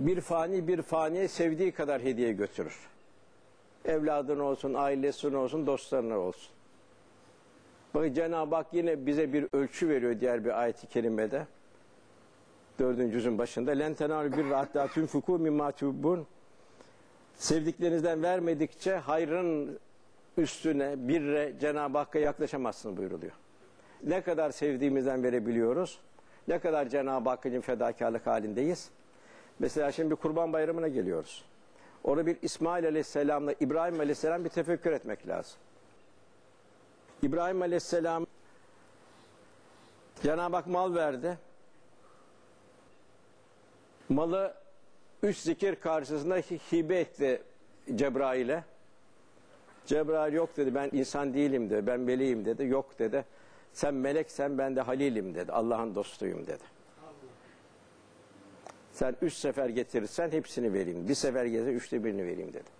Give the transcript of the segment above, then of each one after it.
Bir fani bir faniye sevdiği kadar hediye götürür. Evladın olsun, ailesinin olsun, dostlarına olsun. Bakın Cenab-ı Hak yine bize bir ölçü veriyor diğer bir ayet-i kerimede. Dördüncü yüzün başında. Len tenâlu bir hattâ tunfikû mimmâ tuhibbûn. Sevdiklerinizden vermedikçe hayrın üstüne birre Cenab-ı Hakk'a yaklaşamazsınız buyuruluyor. Ne kadar sevdiğimizden verebiliyoruz? Ne kadar Cenab-ı Hak için fedakarlık halindeyiz? Mesela şimdi bir kurban bayramına geliyoruz. Orada bir İsmail Aleyhisselam'la İbrahim Aleyhisselam bir tefekkür etmek lazım. İbrahim Aleyhisselam Cenab-ı Hak mal verdi. Malı üç zikir karşısında hibe etti Cebrail'e. Cebrail yok dedi ben insan değilim dedi ben veliyim dedi yok dedi sen meleksen ben de halilim dedi Allah'ın dostuyum dedi. Sen üç sefer getirirsen hepsini vereyim. Bir sefer getirirsen üçte birini vereyim dedi.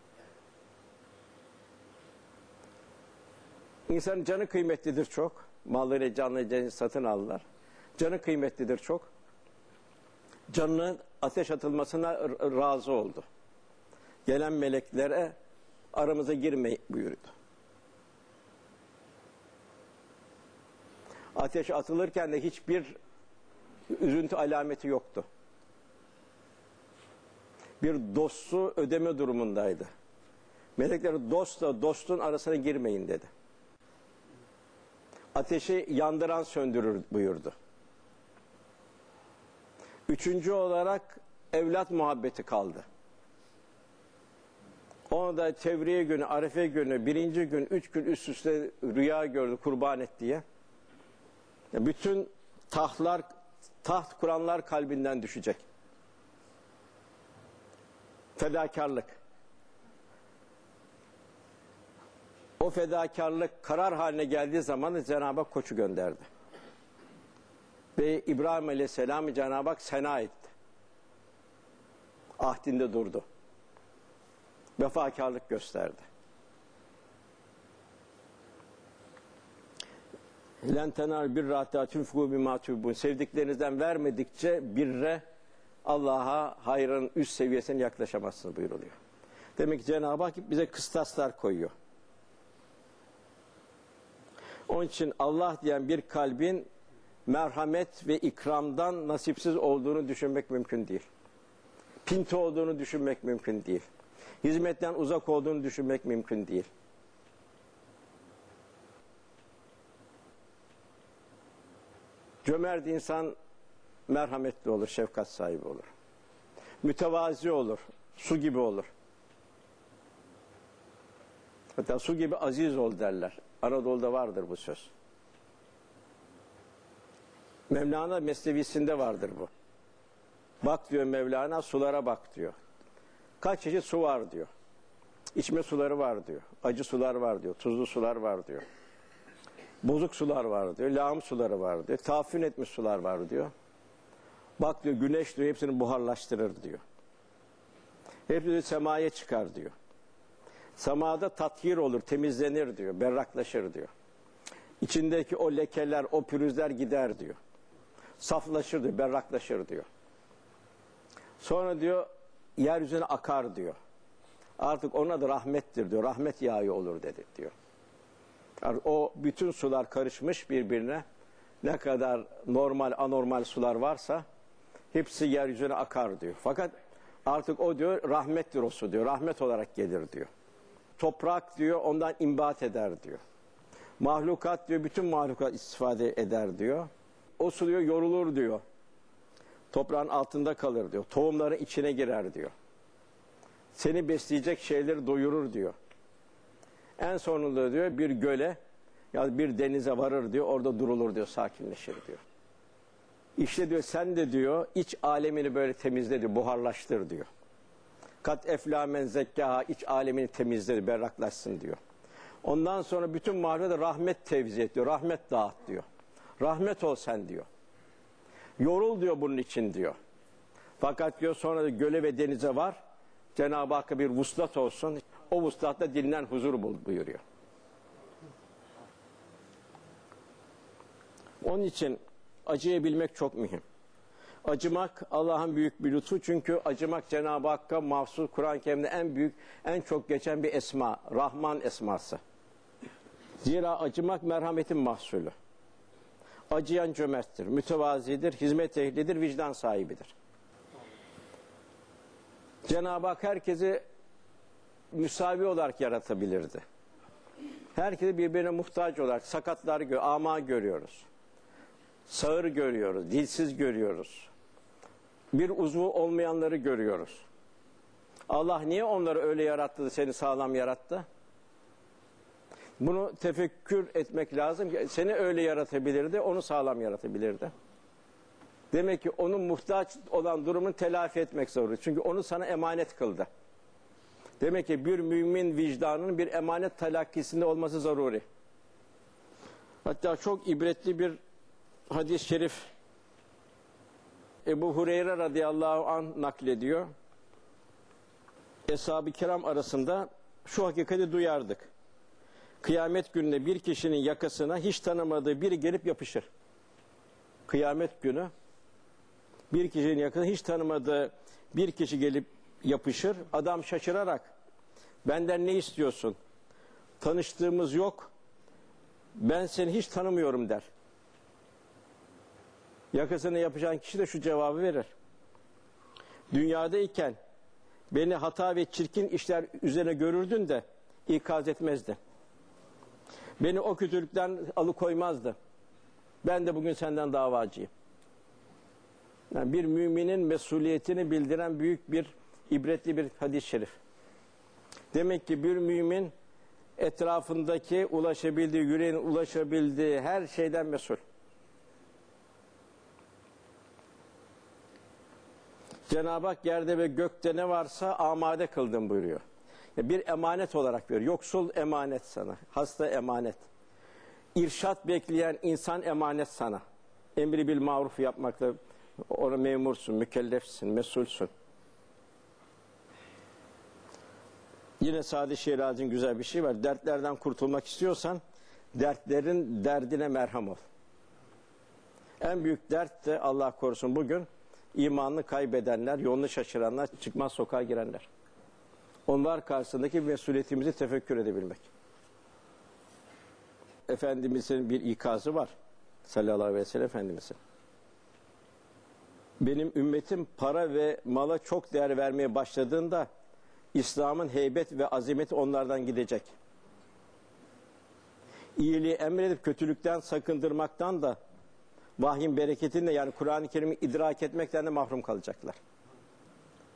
İnsanın canı kıymetlidir çok. Malları canlı satın aldılar. Canı kıymetlidir çok. Canının ateş atılmasına razı oldu. Gelen meleklere aramıza girme buyurdu. Ateş atılırken de hiçbir üzüntü alameti yoktu. Bir dostu ödeme durumundaydı. Melekler dostla dostun arasına girmeyin dedi. Ateşi yandıran söndürür buyurdu. Üçüncü olarak evlat muhabbeti kaldı. Onu da tevriye günü, arefe günü, birinci gün, üç gün üst üste rüya gördü kurban et diye. Bütün tahtlar, taht kuranlar kalbinden düşecek. Fedakarlık. O fedakarlık karar haline geldiği zaman Cenab-ı Hak koçu gönderdi. Ve İbrahim Aleyhisselam'ı Cenab-ı Hak sena etti. Ahdinde durdu. Vefakarlık gösterdi. Len tenal bir hatta tunfiku bima tuhibbun. Sevdiklerinizden vermedikçe birre Allah'a hayrın üst seviyesine yaklaşamazsınız buyuruluyor. Demek ki Cenab-ı Hak bize kıstaslar koyuyor. Onun için Allah diyen bir kalbin merhamet ve ikramdan nasipsiz olduğunu düşünmek mümkün değil. Pinti olduğunu düşünmek mümkün değil. Hizmetten uzak olduğunu düşünmek mümkün değil. Cömert insan merhametli olur, şefkat sahibi olur. Mütevazi olur, su gibi olur. Hatta su gibi aziz ol derler. Anadolu'da vardır bu söz. Mevlana mesnevisinde vardır bu. Bak diyor Mevlana sulara bak diyor. Kaç çeşit su var diyor. İçme suları var diyor. Acı sular var diyor. Tuzlu sular var diyor. Bozuk sular var diyor. Lağım suları var diyor. Tafin etmiş sular var diyor. Bak diyor güneş diyor hepsini buharlaştırır diyor. Hepsi semaya çıkar diyor. Semada tatyir olur, temizlenir diyor, berraklaşır diyor. İçindeki o lekeler, o pürüzler gider diyor. Saflaşır diyor, berraklaşır diyor. Sonra diyor yeryüzüne akar diyor. Artık onun adı rahmettir diyor. Rahmet yağı olur dedi diyor. Yani o bütün sular karışmış birbirine. Ne kadar normal anormal sular varsa hepsi yeryüzüne akar diyor. Fakat artık o diyor rahmettir o su diyor. Rahmet olarak gelir diyor. Toprak diyor ondan imbat eder diyor. Mahlukat diyor bütün mahlukat istifade eder diyor. O su diyor yorulur diyor. Toprağın altında kalır diyor. Tohumların içine girer diyor. Seni besleyecek şeyleri doyurur diyor. En sonunda diyor bir göle ya bir denize varır diyor. Orada durulur diyor. Sakinleşir diyor. İşte diyor sen de diyor iç alemini böyle temizle diyor. Buharlaştır diyor. Kat eflamen zekkaha iç alemini temizle berraklaşsın diyor. Ondan sonra bütün mahluda rahmet tevzi et diyor. Rahmet dağıt diyor. Rahmet ol sen diyor. Yorul diyor bunun için diyor. Fakat diyor sonra da göle ve denize var. Cenab-ı Hakk'a bir vuslat olsun. O vuslatta dinlen huzur bul buyuruyor. Onun için acıyı bilmek çok mühim. Acımak Allah'ın büyük bir lütfu. Çünkü acımak Cenab-ı Hakk'a mahsus Kur'an-ı Kerim'de en büyük, en çok geçen bir esma. Rahman esması. Zira acımak merhametin mahsulü. Acıyan cömerttir, mütevazidir, hizmet ehlidir, vicdan sahibidir. Cenab-ı Hak herkesi müsavi olarak yaratabilirdi. Herkesi birbirine muhtaç olarak sakatlar, ama görüyoruz. Sağır görüyoruz, dilsiz görüyoruz. Bir uzvu olmayanları görüyoruz. Allah niye onları öyle yarattı seni sağlam yarattı? Bunu tefekkür etmek lazım. Seni öyle yaratabilirdi, onu sağlam yaratabilirdi. Demek ki onun muhtaç olan durumun telafi etmek zorunda. Çünkü onu sana emanet kıldı. Demek ki bir mümin vicdanının bir emanet talakkisinde olması zaruri. Hatta çok ibretli bir hadis-i şerif Ebu Hureyre radıyallahu an naklediyor. Eshab-ı kiram arasında şu hakikati duyardık. Kıyamet gününde bir kişinin yakasına hiç tanımadığı biri gelip yapışır. Kıyamet günü bir kişinin yakasına hiç tanımadığı bir kişi gelip yapışır. Adam şaşırarak benden ne istiyorsun? Tanıştığımız yok. Ben seni hiç tanımıyorum der. Yakasına yapacağın kişi de şu cevabı verir. Dünyadayken beni hata ve çirkin işler üzerine görürdün de ikaz etmezdi. Beni o kötülükten alıkoymazdı. Ben de bugün senden davacıyım. Yani bir müminin mesuliyetini bildiren büyük bir ibretli bir hadis-i şerif. Demek ki bir mümin etrafındaki ulaşabildiği, yüreğin ulaşabildiği her şeyden mesul. Cenab-ı Hak yerde ve gökte ne varsa amade kıldım buyuruyor. Bir emanet olarak veriyor. Yoksul emanet sana, hasta emanet. İrşat bekleyen insan emanet sana. Emri bil maruf yapmakla ona memursun, mükellefsin, mesulsün. Yine Sadi Şiraz'ın güzel bir şey var. Dertlerden kurtulmak istiyorsan dertlerin derdine merham ol. En büyük dert de Allah korusun bugün imanını kaybedenler, yolunu şaşıranlar, çıkmaz sokağa girenler. Onlar karşısındaki mesuliyetimizi tefekkür edebilmek. Efendimizin bir ikazı var. Sallallahu aleyhi ve sellem Efendimizin. Benim ümmetim para ve mala çok değer vermeye başladığında İslam'ın heybet ve azimeti onlardan gidecek. İyiliği emredip kötülükten sakındırmaktan da vahyin bereketinde yani Kur'an-ı Kerim'i idrak etmekten de mahrum kalacaklar.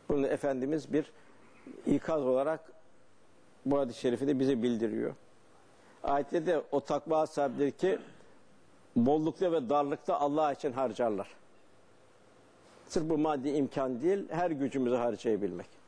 Bunu Efendimiz bir ikaz olarak bu hadis-i şerifi de bize bildiriyor. Ayette de o takva sahipleri ki bollukta ve darlıkta Allah için harcarlar. Sırf bu maddi imkan değil, her gücümüzü harcayabilmek.